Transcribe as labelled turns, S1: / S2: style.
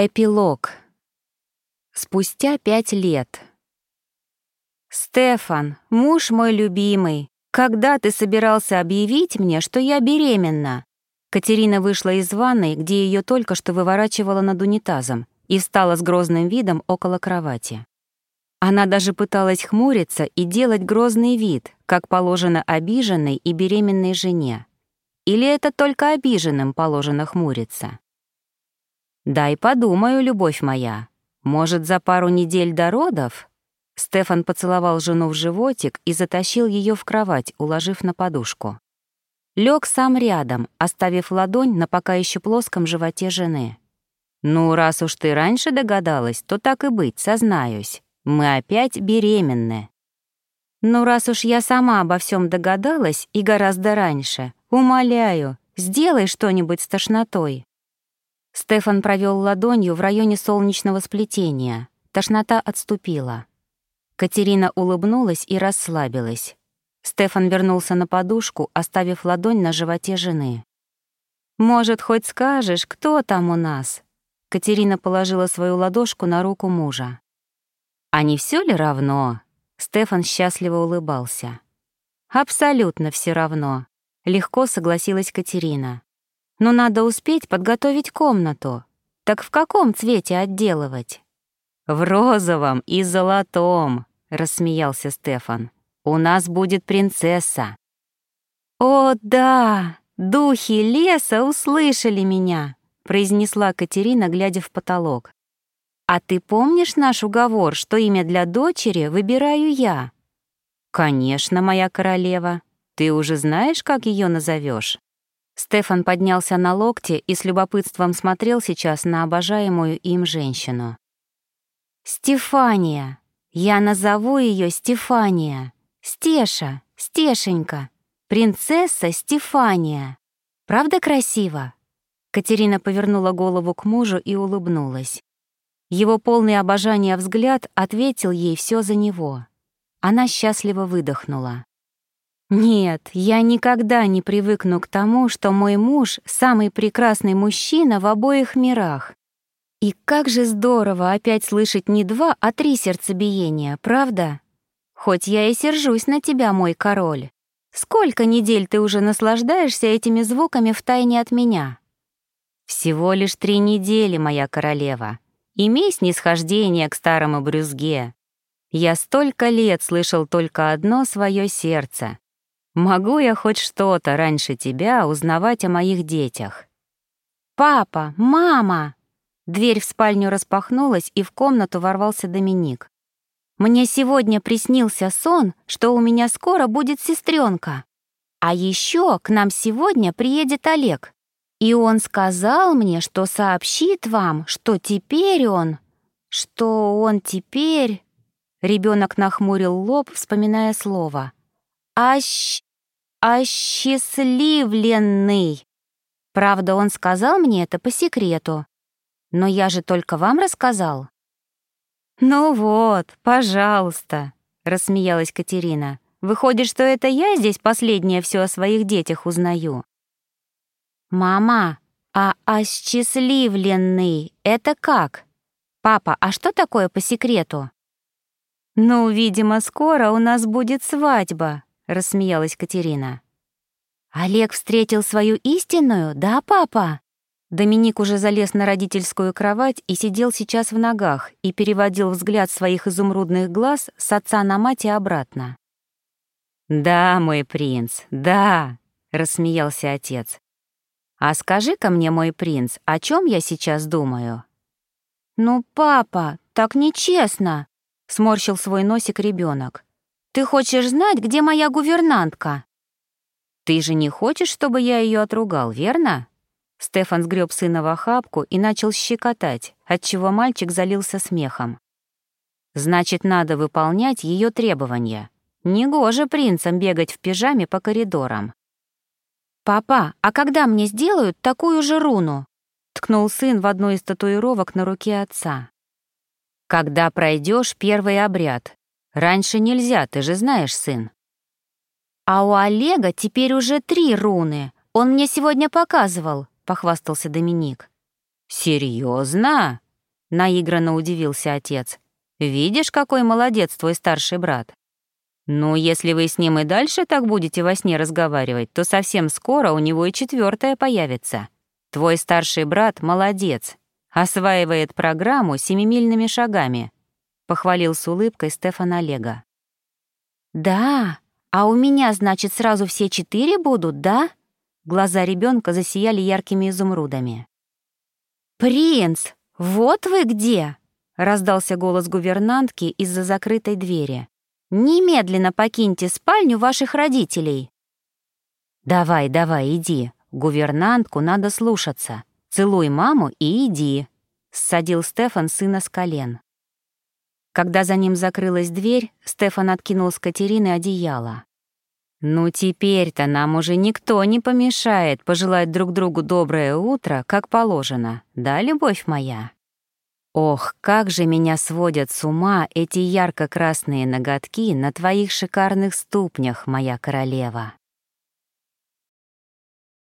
S1: Эпилог. Спустя пять лет. «Стефан, муж мой любимый, когда ты собирался объявить мне, что я беременна?» Катерина вышла из ванной, где ее только что выворачивала над унитазом, и встала с грозным видом около кровати. Она даже пыталась хмуриться и делать грозный вид, как положено обиженной и беременной жене. Или это только обиженным положено хмуриться? «Дай подумаю, любовь моя. Может, за пару недель до родов?» Стефан поцеловал жену в животик и затащил ее в кровать, уложив на подушку. Лег сам рядом, оставив ладонь на пока еще плоском животе жены. «Ну, раз уж ты раньше догадалась, то так и быть, сознаюсь. Мы опять беременны». «Ну, раз уж я сама обо всем догадалась и гораздо раньше, умоляю, сделай что-нибудь с тошнотой». Стефан провел ладонью в районе солнечного сплетения. Тошнота отступила. Катерина улыбнулась и расслабилась. Стефан вернулся на подушку, оставив ладонь на животе жены. «Может, хоть скажешь, кто там у нас?» Катерина положила свою ладошку на руку мужа. «А не все ли равно?» Стефан счастливо улыбался. «Абсолютно все равно», — легко согласилась Катерина. Но надо успеть подготовить комнату. Так в каком цвете отделывать? В розовом и золотом, рассмеялся Стефан. У нас будет принцесса. О, да, духи леса услышали меня, произнесла Катерина, глядя в потолок. А ты помнишь наш уговор, что имя для дочери выбираю я? Конечно, моя королева. Ты уже знаешь, как ее назовешь? Стефан поднялся на локте и с любопытством смотрел сейчас на обожаемую им женщину. «Стефания! Я назову ее Стефания! Стеша! Стешенька! Принцесса Стефания! Правда красиво?» Катерина повернула голову к мужу и улыбнулась. Его полный обожания взгляд ответил ей все за него. Она счастливо выдохнула. Нет, я никогда не привыкну к тому, что мой муж — самый прекрасный мужчина в обоих мирах. И как же здорово опять слышать не два, а три сердцебиения, правда? Хоть я и сержусь на тебя, мой король. Сколько недель ты уже наслаждаешься этими звуками втайне от меня? Всего лишь три недели, моя королева. Имей снисхождение к старому брюзге. Я столько лет слышал только одно свое сердце, Могу я хоть что-то раньше тебя узнавать о моих детях? Папа, мама! Дверь в спальню распахнулась, и в комнату ворвался Доминик. Мне сегодня приснился сон, что у меня скоро будет сестренка. А еще к нам сегодня приедет Олег. И он сказал мне, что сообщит вам, что теперь он... Что он теперь... Ребенок нахмурил лоб, вспоминая слово. «Ащ осчастливленный. Правда, он сказал мне это по секрету. Но я же только вам рассказал. Ну вот, пожалуйста, рассмеялась Катерина. Выходит, что это я здесь последнее все о своих детях узнаю. Мама, а осчастливленный — это как? Папа, а что такое по секрету? Ну, видимо, скоро у нас будет свадьба, рассмеялась Катерина. Олег встретил свою истинную, да, папа? Доминик уже залез на родительскую кровать и сидел сейчас в ногах и переводил взгляд своих изумрудных глаз с отца на мать и обратно. «Да, мой принц, да», — рассмеялся отец. «А скажи-ка мне, мой принц, о чем я сейчас думаю?» «Ну, папа, так нечестно», — сморщил свой носик ребенок. Ты хочешь знать, где моя гувернантка?» «Ты же не хочешь, чтобы я ее отругал, верно?» Стефан сгреб сына в охапку и начал щекотать, отчего мальчик залился смехом. «Значит, надо выполнять ее требования. Негоже принцам бегать в пижаме по коридорам». «Папа, а когда мне сделают такую же руну?» — ткнул сын в одну из татуировок на руке отца. «Когда пройдешь первый обряд, Раньше нельзя, ты же знаешь, сын. А у Олега теперь уже три руны. Он мне сегодня показывал, похвастался Доминик. Серьезно? — наигранно удивился отец. «Видишь, какой молодец твой старший брат? Ну, если вы с ним и дальше так будете во сне разговаривать, то совсем скоро у него и четвертое появится. Твой старший брат молодец, осваивает программу семимильными шагами», — похвалил с улыбкой Стефан Олега. «Да, а у меня, значит, сразу все четыре будут, да?» Глаза ребенка засияли яркими изумрудами. «Принц, вот вы где!» — раздался голос гувернантки из-за закрытой двери. «Немедленно покиньте спальню ваших родителей!» «Давай, давай, иди. Гувернантку надо слушаться. Целуй маму и иди», — ссадил Стефан сына с колен. Когда за ним закрылась дверь, Стефан откинул с Катерины одеяло. «Ну теперь-то нам уже никто не помешает пожелать друг другу доброе утро, как положено, да, любовь моя?» «Ох, как же меня сводят с ума эти ярко-красные ноготки на твоих шикарных ступнях, моя королева!»